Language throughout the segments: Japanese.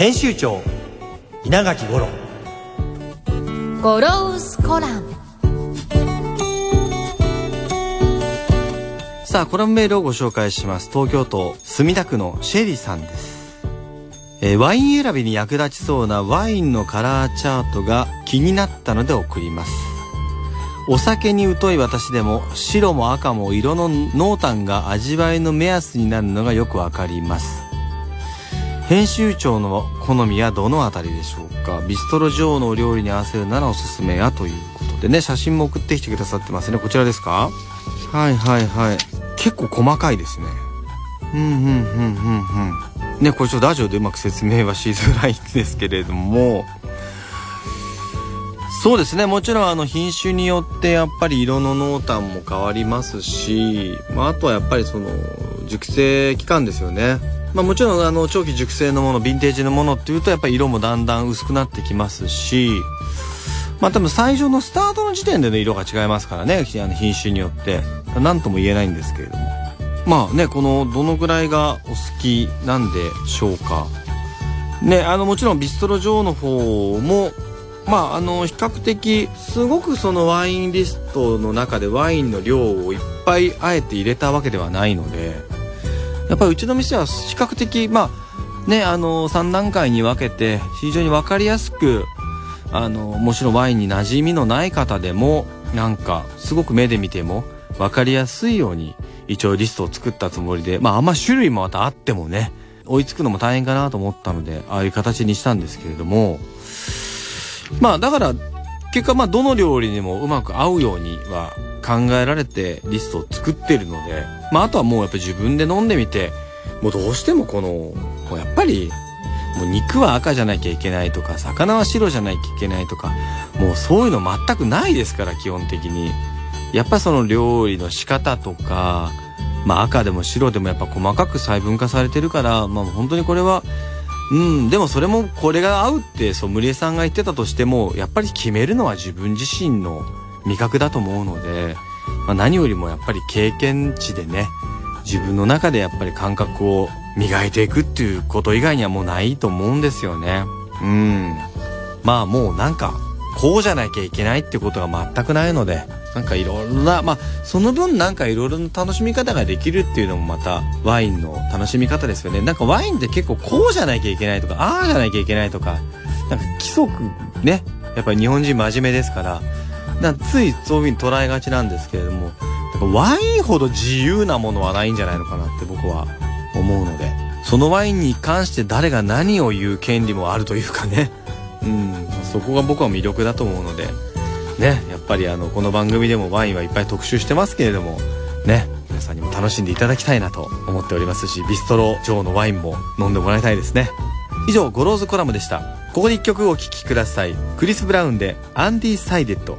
編集長稲垣五郎。ゴロウスコラム。さあコラムメールをご紹介します。東京都墨田区のシェリーさんです、えーワイン選びに役立ちそうなワインのカラーチャートが気になったので送ります。お酒に疎い私でも白も赤も色の濃淡が味わいの目安になるのがよくわかります編集長の好みはどのあたりでしょうか？ビストロ女王のお料理に合わせるならおすすめやということでね。写真も送ってきてくださってますね。こちらですか？はいはいはい。結構細かいですね。うんうんうんうんうん。ねこれちょっとラジオでうまく説明はしづらいんですけれども。そうですね。もちろんあの品種によってやっぱり色の濃淡も変わりますし、まあ、あとはやっぱりその熟成期間ですよねまあもちろんあの長期熟成のものヴィンテージのものっていうとやっぱり色もだんだん薄くなってきますしまあ多分最初のスタートの時点での色が違いますからねあの品種によって。何とも言えないんですけれども。まあねこのどのぐらいがお好きなんでしょうか。ねあのもちろんビストロ女王の方もまああの比較的すごくそのワインリストの中でワインの量をいっぱいあえて入れたわけではないのでやっぱりうちの店は比較的まあねあの3段階に分けて非常に分かりやすくあのもちろんワインに馴染みのない方でもなんかすごく目で見ても分かりやすいように一応リストを作ったつもりでまああんま種類もまたあってもね追いつくのも大変かなと思ったのでああいう形にしたんですけれども。まあだから結果まあどの料理にもうまく合うようには考えられてリストを作ってるのでまああとはもうやっぱ自分で飲んでみてもうどうしてもこのもうやっぱりもう肉は赤じゃなきゃいけないとか魚は白じゃなきゃいけないとかもうそういうの全くないですから基本的に。やっぱその料理の仕方とかまあ赤でも白でもやっぱ細かく細分化されてるからまあ本当にこれはうんでもそれもこれが合うってソムリエさんが言ってたとしてもやっぱり決めるのは自分自身の味覚だと思うので、まあ、何よりもやっぱり経験値でね自分の中でやっぱり感覚を磨いていくっていうこと以外にはもうないと思うんですよね。うん。まあもうなんかこうじゃなきゃいけないってことが全くないのでなんかいろんなまあその分なんかいろいろな楽しみ方ができるっていうのもまたワインの楽しみ方ですよね。なんかワインって結構こうじゃなきゃいけないとかああじゃなきゃいけないとかなんか規則ねやっぱり日本人真面目ですからなんかついそういうふうに捉えがちなんですけれどもなんかワインほど自由なものはないんじゃないのかなって僕は思うのでそのワインに関して誰が何を言う権利もあるというかね。うんそこが僕は魅力だと思うのでねやっぱりあのこの番組でもワインはいっぱい特集してますけれどもね皆さんにも楽しんでいただきたいなと思っておりますしビストロ上のワインも飲んでもらいたいですね。以上 Goro's Column でした。ここで1曲お聴きください。 Chris Brown で「 Undecided」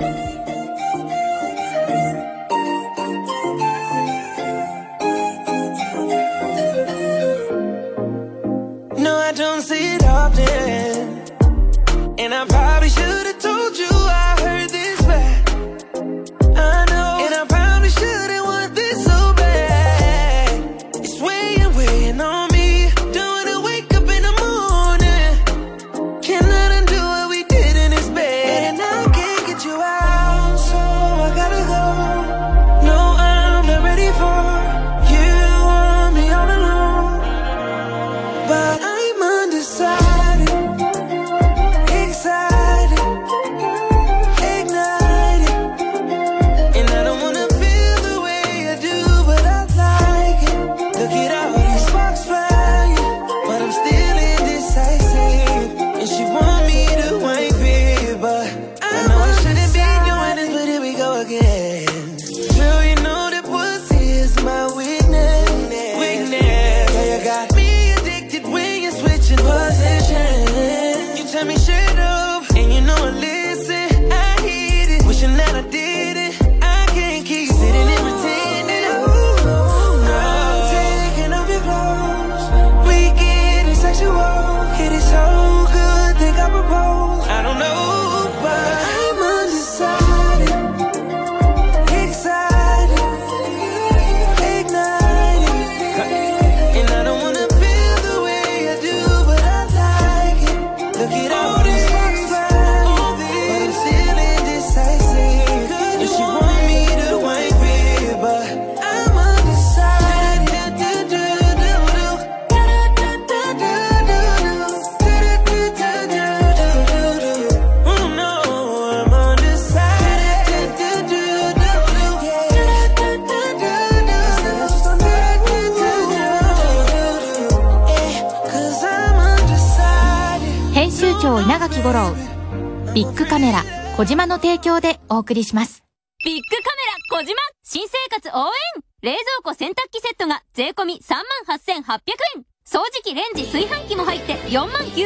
小島の提供でお送りします。ビッグカメラ小島。新生活応援。冷蔵庫洗濯機セットが税込38,800円。掃除機レンジ炊飯器も入って49,800円。ビッグ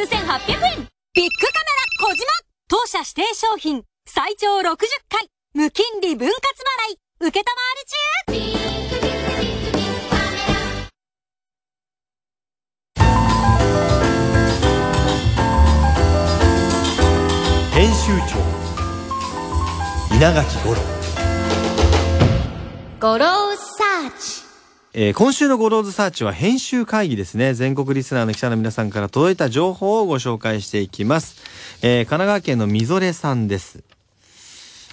カメラ小島。当社指定商品最長60回。無金利分割払い。受けたまわり中。稲垣五郎ゴローサーチえー今週のゴローズサーチは編集会議ですね。全国リスナーの記者の皆さんから届いた情報をご紹介していきます。えー神奈川県のみぞれさんです。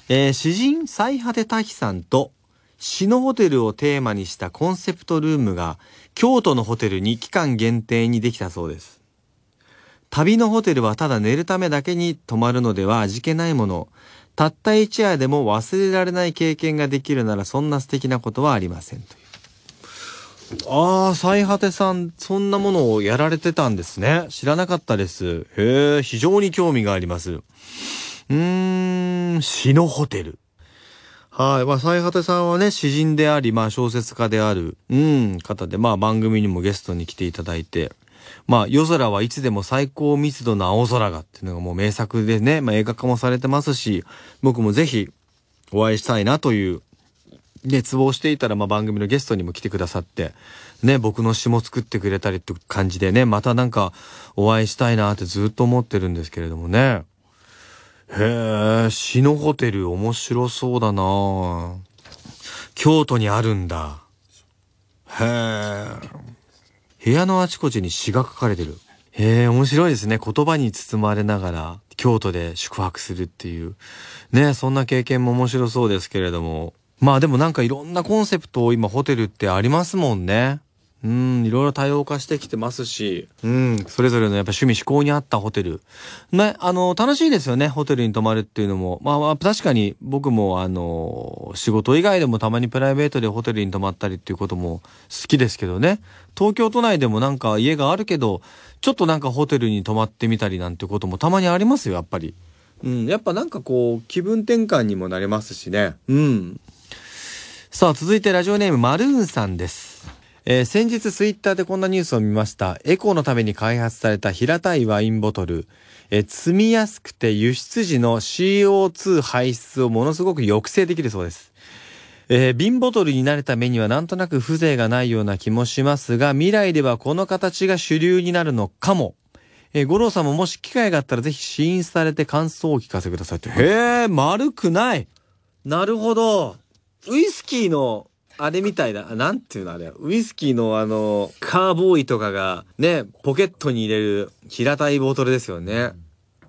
えー詩人最果て滝さんと死のホテルをテーマにしたコンセプトルームが京都のホテルに期間限定にできたそうです。旅のホテルはただ寝るためだけに泊まるのでは味気ないもの。たった一夜でも忘れられない経験ができるならそんな素敵なことはありませんという。ああ、最果てさん、そんなものをやられてたんですね。知らなかったです。へえ、非常に興味があります。うーん、死のホテル。はい。まあ、最果てさんはね、詩人であり、まあ、小説家である、うん、方で、まあ、番組にもゲストに来ていただいて、まあ、夜空はいつでも最高密度の青空がっていうのがもう名作でね、まあ、映画化もされてますし、僕もぜひお会いしたいなという熱望していたら、まあ、番組のゲストにも来てくださって、ね、僕の詩も作ってくれたりって感じでね、またなんかお会いしたいなってずっと思ってるんですけれどもね。へえ、詩のホテル面白そうだな京都にあるんだ。へえ。部屋のあちこちに詩が書かれてる。へえ、面白いですね。言葉に包まれながら、京都で宿泊するっていう。ね、そんな経験も面白そうですけれども。まあでもなんかいろんなコンセプトを今ホテルってありますもんね。うん、いろいろ多様化してきてますし、うん、それぞれのやっぱ趣味嗜好に合ったホテル。ね、あの、楽しいですよね、ホテルに泊まるっていうのも。まあまあ、確かに僕もあの、仕事以外でもたまにプライベートでホテルに泊まったりっていうことも好きですけどね。東京都内でもなんか家があるけど、ちょっとなんかホテルに泊まってみたりなんてこともたまにありますよ、やっぱり。うん、やっぱなんかこう、気分転換にもなれますしね。うん。さあ、続いてラジオネームマルーンさんです。えー先日ツイッターでこんなニュースを見ました。エコのために開発された平たいワインボトル。えー積みやすくて輸出時の CO2 排出をものすごく抑制できるそうです。えー瓶ボトルになれた目にはなんとなく風情がないような気もしますが、未来ではこの形が主流になるのかも。えー五郎さんももし機会があったらぜひ試飲されて感想をお聞かせくださいって。へえ、丸くない。なるほど。ウイスキーの、あれみたいな、あなんていうのあれ、ウイスキーのあの、カーボーイとかがね、ポケットに入れる平たいボトルですよね。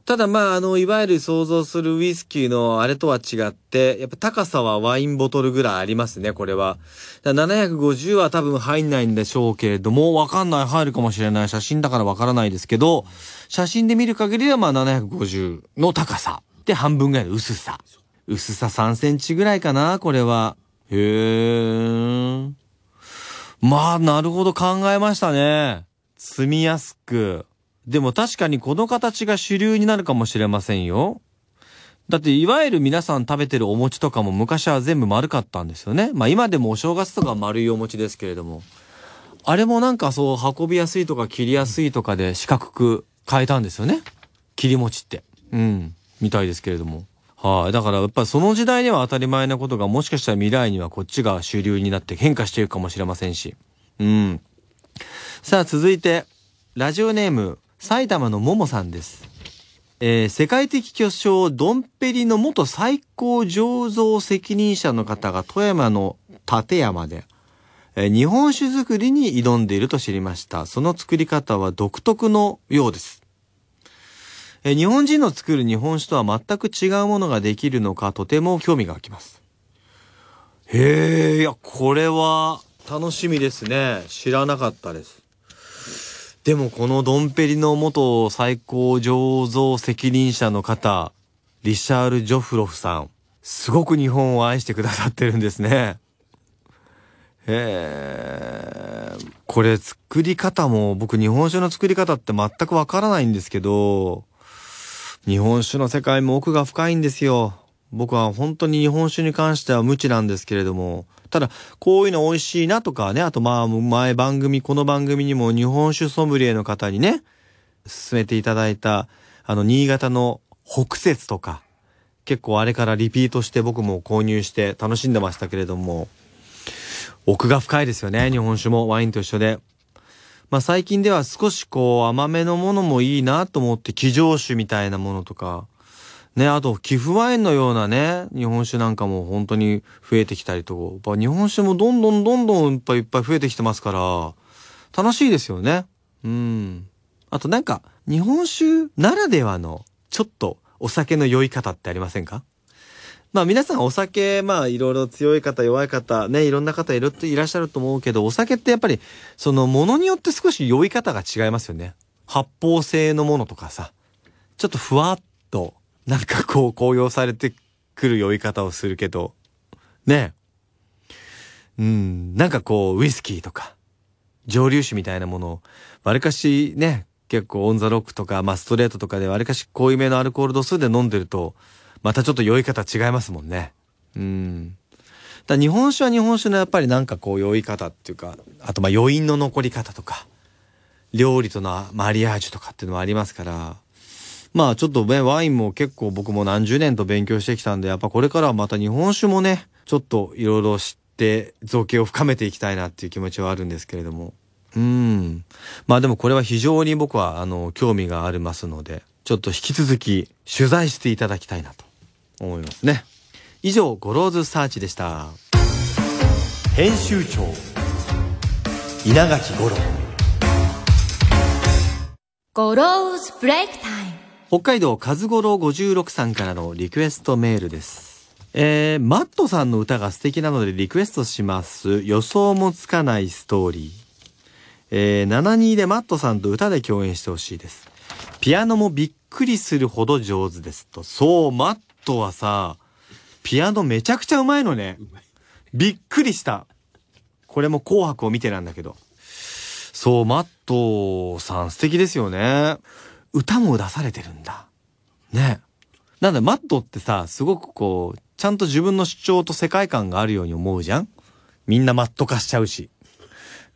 ただまあ、あの、いわゆる想像するウイスキーのあれとは違って、やっぱ高さはワインボトルぐらいありますね、これは。だから750は多分入んないんでしょうけれども、わかんない、入るかもしれない。写真だからわからないですけど、写真で見る限りはまあ750の高さ。で、半分ぐらいの薄さ。薄さ3センチぐらいかな、これは。へー。まあ、なるほど考えましたね。積みやすく。でも確かにこの形が主流になるかもしれませんよ。だって、いわゆる皆さん食べてるお餅とかも昔は全部丸かったんですよね。まあ今でもお正月とか丸いお餅ですけれども。あれもなんかそう運びやすいとか切りやすいとかで四角く変えたんですよね。切り餅って。うん。みたいですけれども。はい、だからやっぱりその時代には当たり前なことがもしかしたら未来にはこっちが主流になって変化していくかもしれませんし。うん。さあ続いて、ラジオネーム、埼玉のももさんです。えー世界的巨匠ドンペリの元最高醸造責任者の方が富山の立山で、えー日本酒作りに挑んでいると知りました。その作り方は独特のようです。え日本人の作る日本酒とは全く違うものができるのかとても興味が湧きます。へえ、いや、これは楽しみですね。知らなかったです。でもこのドンペリの元最高醸造責任者の方、リシャール・ジョフロフさん、すごく日本を愛してくださってるんですね。へえ、これ作り方も僕日本酒の作り方って全くわからないんですけど、日本酒の世界も奥が深いんですよ。僕は本当に日本酒に関しては無知なんですけれども、ただ、こういうの美味しいなとかね、あとまあ、前番組、この番組にも日本酒ソムリエの方にね、勧めていただいた、あの、新潟の北節とか、結構あれからリピートして僕も購入して楽しんでましたけれども、奥が深いですよね、日本酒もワインと一緒で。まあ最近では少しこう甘めのものもいいなと思って、騎乗酒みたいなものとか、ね、あと、寄付ワインのようなね、日本酒なんかも本当に増えてきたりと、やっぱ日本酒もどんどんどんどんいっぱいいっぱい増えてきてますから、楽しいですよね。うん。あとなんか、日本酒ならではの、ちょっとお酒の酔い方ってありませんか？まあ皆さんお酒、まあいろいろ強い方、弱い方、ね、いろんな方いるっていらっしゃると思うけど、お酒ってやっぱり、そのものによって少し酔い方が違いますよね。発泡性のものとかさ、ちょっとふわっとなんかこう高揚されてくる酔い方をするけど、ねうん、なんかこうウイスキーとか、蒸留酒みたいなものを、わりかしね、結構オンザロックとか、まあストレートとかでわりかし濃いめのアルコール度数で飲んでると、またちょっと酔い方違いますもんね。うん。だ日本酒は日本酒のやっぱりなんかこう酔い方っていうか、あとまあ余韻の残り方とか、料理とのマリアージュとかっていうのもありますから、まあちょっとね、ワインも結構僕も何十年と勉強してきたんで、やっぱこれからはまた日本酒もね、ちょっといろいろ知って造形を深めていきたいなっていう気持ちはあるんですけれども。うん。まあでもこれは非常に僕はあの、興味がありますので、ちょっと引き続き取材していただきたいなと思いますね。以上、 Goro's Search でした。編集長稲垣五郎 Goro's Break Time北海道和五郎56さんからのリクエストメールです。えー、マットさんの歌が素敵なのでリクエストします。予想もつかないストーリー。えー、72でマットさんと歌で共演してほしいです。ピアノもびっくりするほど上手ですと。そう、マットはさ、ピアノめちゃくちゃうまいのね。びっくりした。これも紅白を見てなんだけど。そう、マットさん素敵ですよね。歌も出されてるんだ。ね。なんだ、マットってさ、すごくこう、ちゃんと自分の主張と世界観があるように思うじゃんみんなマット化しちゃうし。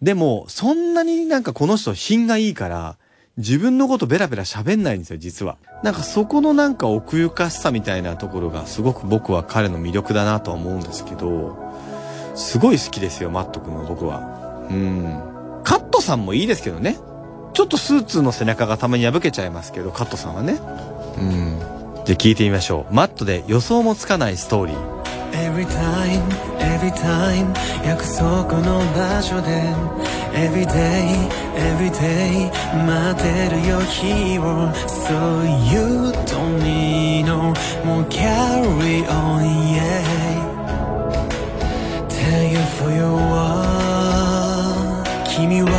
でも、そんなになんかこの人品がいいから、自分のことベラベラ喋んないんですよ、実は。なんかそこのなんか奥ゆかしさみたいなところがすごく僕は彼の魅力だなとは思うんですけど、すごい好きですよ、マット君は僕は。うん。カットさんもいいですけどね。ちょっとスーツの背中がたまに破けちゃいますけど、カットさんはね。うん。じゃあ聞いてみましょう。マットで予想もつかないストーリー。Every time, every time 約束の場所で Every day, every day 待ってるよ日を So you don't need no more carry on, yeah Tell you for your wall 君は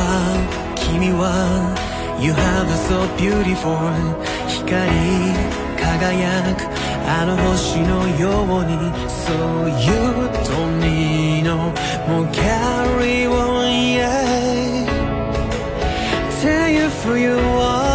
君は You have so beautiful 光り輝くあの星のように So you don't need no more carry on yeah Tell you for you are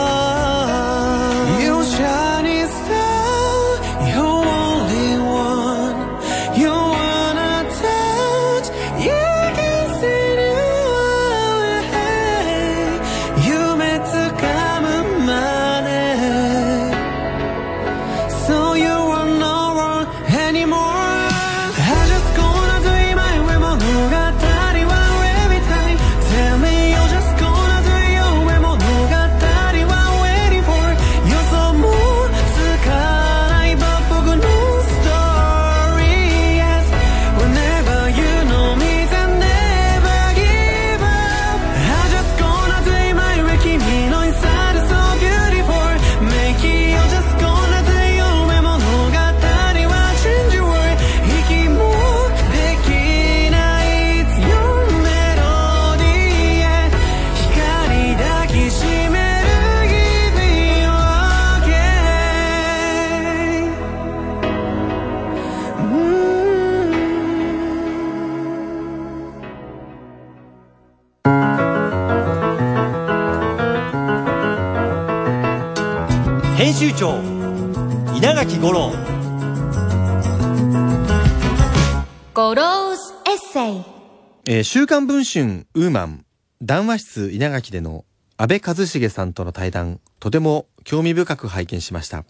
ローズエッセイえー週刊文春ウーマン談話室稲垣での安倍一茂さんとの対談、とても興味深く拝見しました。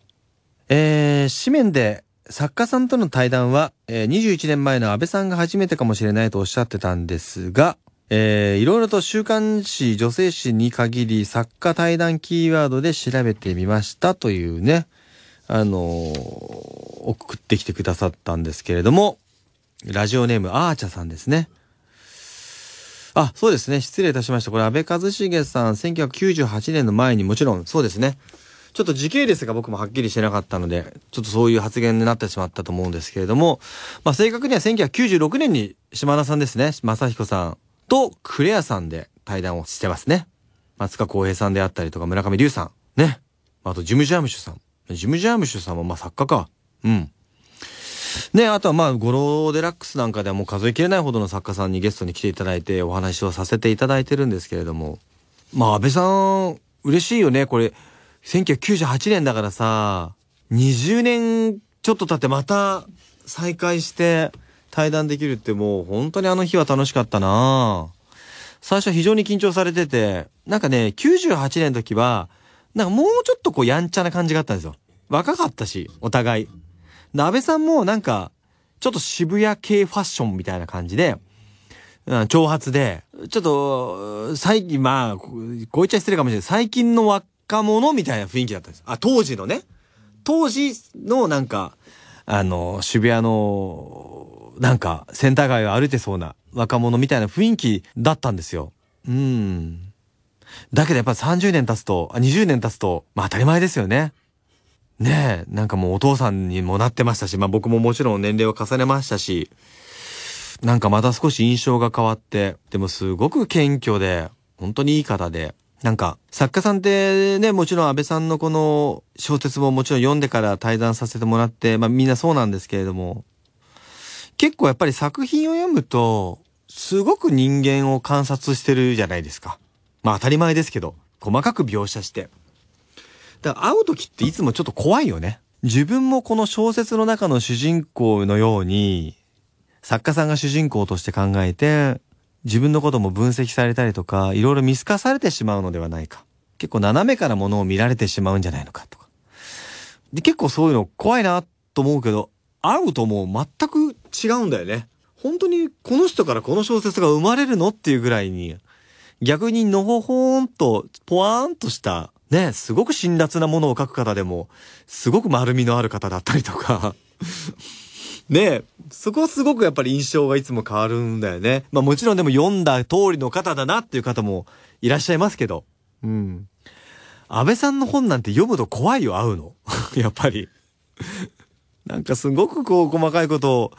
えー、紙面で作家さんとの対談は、えー21年前の安倍さんが初めてかもしれないとおっしゃってたんですが、えー、いろいろと週刊誌、女性誌に限り作家対談キーワードで調べてみましたというね、あのー送ってきてくださったんですけれども、ラジオネームアーチャさんですね。あ、そうですね。失礼いたしました。これ安倍一茂さん、1998年の前にもちろんそうですね。ちょっと時系列が僕もはっきりしてなかったので、ちょっとそういう発言になってしまったと思うんですけれども、まあ正確には1996年に島田さんですね。正彦さんとクレアさんで対談をしてますね。松川浩平さんであったりとか村上龍さん。ね。あとジム・ジャームシュさん。ジム・ジャームシュさんもまあ作家か。うん。ね、あとはまあ、ゴロデラックスなんかではもう数えきれないほどの作家さんにゲストに来ていただいてお話をさせていただいてるんですけれども。まあ、安倍さん、嬉しいよね。これ、1998年だからさ、20年ちょっと経ってまた再会して対談できるってもう本当にあの日は楽しかったな最初非常に緊張されてて、なんかね、98年の時は、なんかもうちょっとこうやんちゃな感じがあったんですよ。若かったし、お互い。安倍さんもなんか、ちょっと渋谷系ファッションみたいな感じで、うん、挑発で、ちょっと、最近、まあ、ここう言っちゃ失礼かもしれない。最近の若者みたいな雰囲気だったんです。あ、当時のね。当時のなんか、あの、渋谷の、なんか、センター街を歩いてそうな若者みたいな雰囲気だったんですよ。うん。だけどやっぱ30年経つと、あ、20年経つと、まあ当たり前ですよね。ねえ、なんかもうお父さんにもなってましたし、まあ僕ももちろん年齢を重ねましたし、なんかまた少し印象が変わって、でもすごく謙虚で、本当にいい方で、なんか作家さんってね、もちろん安倍さんのこの小説ももちろん読んでから対談させてもらって、まあみんなそうなんですけれども、結構やっぱり作品を読むと、すごく人間を観察してるじゃないですか。まあ当たり前ですけど、細かく描写して。だから会う時っていつもちょっと怖いよね。自分もこの小説の中の主人公のように、作家さんが主人公として考えて、自分のことも分析されたりとか、いろいろ見透かされてしまうのではないか。結構斜めからものを見られてしまうんじゃないのかとか。で、結構そういうの怖いなと思うけど、会うともう全く違うんだよね。本当にこの人からこの小説が生まれるのっていうぐらいに、逆にのほほーんと、ぽわーんとした、ね、すごく辛辣なものを書く方でも、すごく丸みのある方だったりとか、ねそこはすごくやっぱり印象がいつも変わるんだよね。まあもちろんでも読んだ通りの方だなっていう方もいらっしゃいますけど、うん。安倍さんの本なんて読むと怖いよ、会うの。やっぱり。なんかすごくこう細かいことを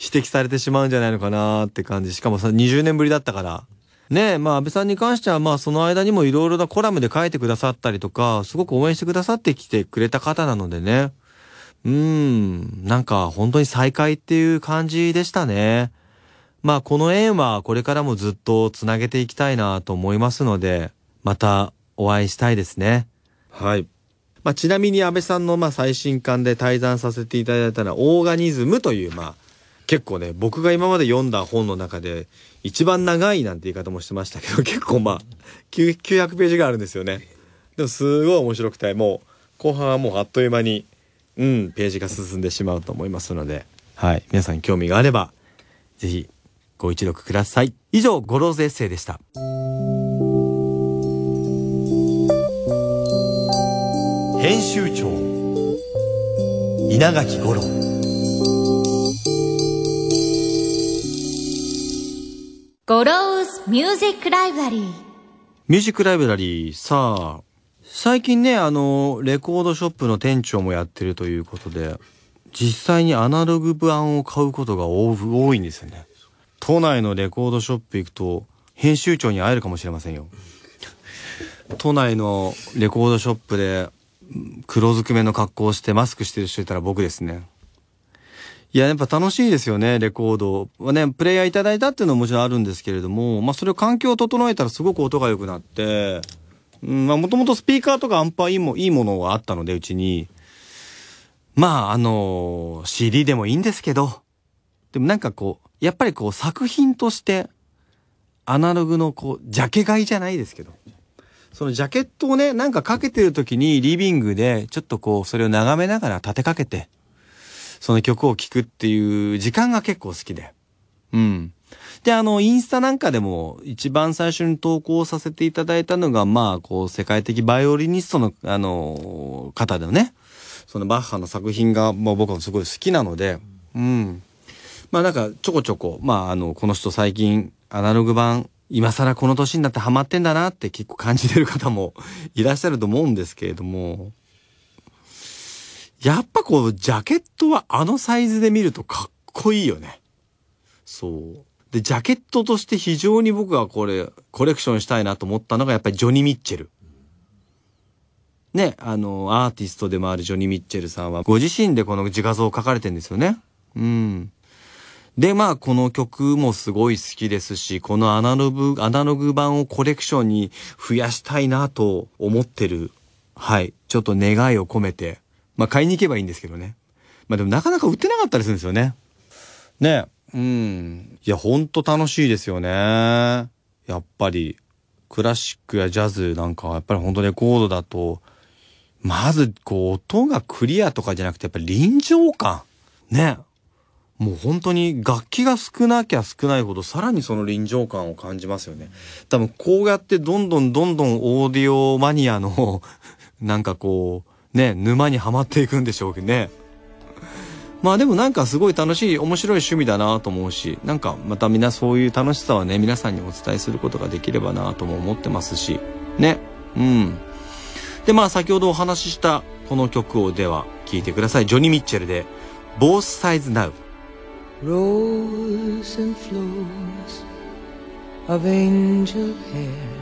指摘されてしまうんじゃないのかなって感じ。しかもさ、20年ぶりだったから。ねえ、まあ安倍さんに関してはまあその間にもいろいろなコラムで書いてくださったりとか、すごく応援してくださってきてくれた方なのでね。うーん、なんか本当に再会っていう感じでしたね。まあこの縁はこれからもずっとつなげていきたいなと思いますので、またお会いしたいですね。はい。まあちなみに安倍さんのまあ最新刊で対談させていただいたのはオーガニズムというまあ結構ね、僕が今まで読んだ本の中で一番長いなんて言い方もしてましたけど、結構まあ900ページがあるんですよね。でもすごい面白くて、もう後半はもうあっという間にうん、ページが進んでしまうと思いますので、はい。皆さん興味があれば、ぜひ、ご一読ください。以上、 Goro's Essay でした。編集長稲垣吾郎 Goro's Music Library Music Library、さあ、最近ね、あの、レコードショップの店長もやってるということで、実際にアナログ版を買うことが多いんですよね。都内のレコードショップ行くと、編集長に会えるかもしれませんよ。都内のレコードショップで、黒ずくめの格好をしてマスクしてる人いたら僕ですね。いや、やっぱ楽しいですよね、レコード。はね、プレイヤーいただいたっていうのももちろんあるんですけれども、まあそれを環境を整えたらすごく音が良くなって、うん、まあもともとスピーカーとかアンパーいいもいいものがあったので、うちに。まあ、あの CD でもいいんですけど、でもなんかこう、やっぱりこう作品として、アナログのこう、ジャケ買いじゃないですけど、そのジャケットをね、なんかかけてる時にリビングで、ちょっとこう、それを眺めながら立てかけて、その曲を聴くっていう時間が結構好きで。うん。で、あの、インスタなんかでも一番最初に投稿させていただいたのが、まあ、こう、世界的バイオリニストの、あの、方でね、そのバッハの作品が、まあ僕はすごい好きなので、うん。まあなんかちょこちょこ、まああの、この人最近アナログ版、今更この年になってハマってんだなって結構感じてる方もいらっしゃると思うんですけれども、やっぱこう、ジャケットはあのサイズで見るとかっこいいよね。そう。で、ジャケットとして非常に僕がこれ、コレクションしたいなと思ったのがやっぱりジョニー・ミッチェル。ね、あの、アーティストでもあるジョニー・ミッチェルさんは、ご自身でこの自画像を描かれてるんですよね。うん。で、まあ、この曲もすごい好きですし、このアナログ、アナログ版をコレクションに増やしたいなと思ってる。はい。ちょっと願いを込めて。まあ、買いに行けばいいんですけどね。まあ、でもなかなか売ってなかったりするんですよね。ねえ。うん。いや、ほんと楽しいですよね。やっぱり、クラシックやジャズなんかはやっぱり本当レコードだと、まず、こう、音がクリアとかじゃなくて、やっぱり臨場感。ね。もう本当に楽器が少なきゃ少ないほどさらにその臨場感を感じますよね。多分こうやってどんどんどんどんオーディオマニアのなんかこうね沼にはまっていくんでしょうけどね。まあでもなんかすごい楽しい面白い趣味だなと思うしなんかまたみんなそういう楽しさはね皆さんにお伝えすることができればなとも思ってますし。ね。うん。でまあ先ほどお話ししたこの曲をでは聴いてください。ジョニー・ミッチェルで「Both Sides Now」Rose and flows of angel hair.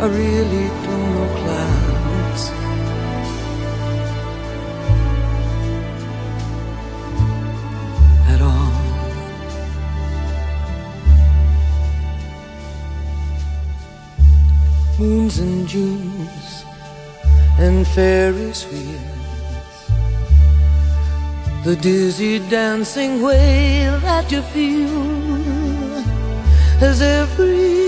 I really don't know clouds. At all. moons and Junes and Ferris wheels. The dizzy dancing way that you feel as every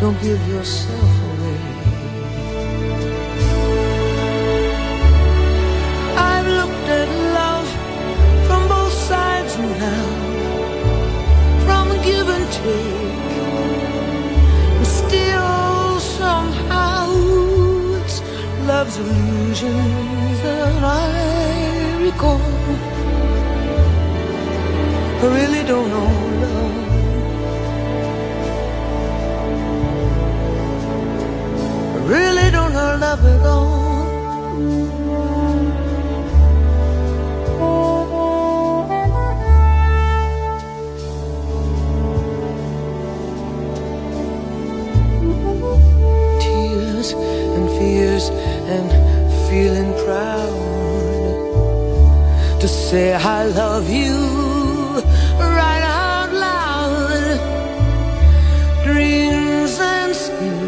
Don't give yourself away. I've looked at love from both sides now, from give and take, and still somehow it's love's illusions that I recall. I really don't know love. really don't know love at all. Tears and fears and feeling proud to say I love you right out loud. Dreams and schemes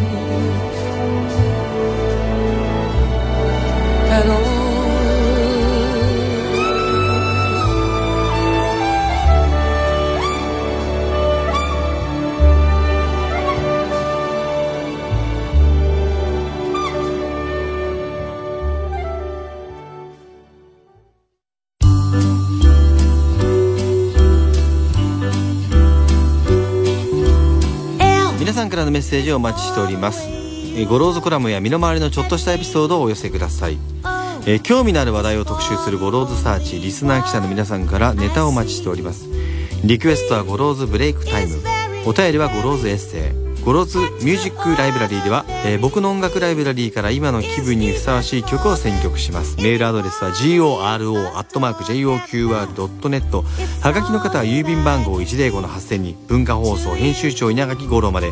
セージをお待ちしております。 Goro's Column や身の回りのちょっとしたエピソードをお寄せください、えー興味のある話題を特集する Goro's Search リスナー記者の皆さんからネタをお待ちしております。リクエストは Goro's Break Time。お便りは Goro's Essay。 Goro's Music Library では、えー僕の音楽ライブラリーから今の気分にふさわしい曲を選曲します。メールアドレスは goro.joqr.net はがきの方は郵便番号105-8000に文化放送編集長稲垣吾郎まで。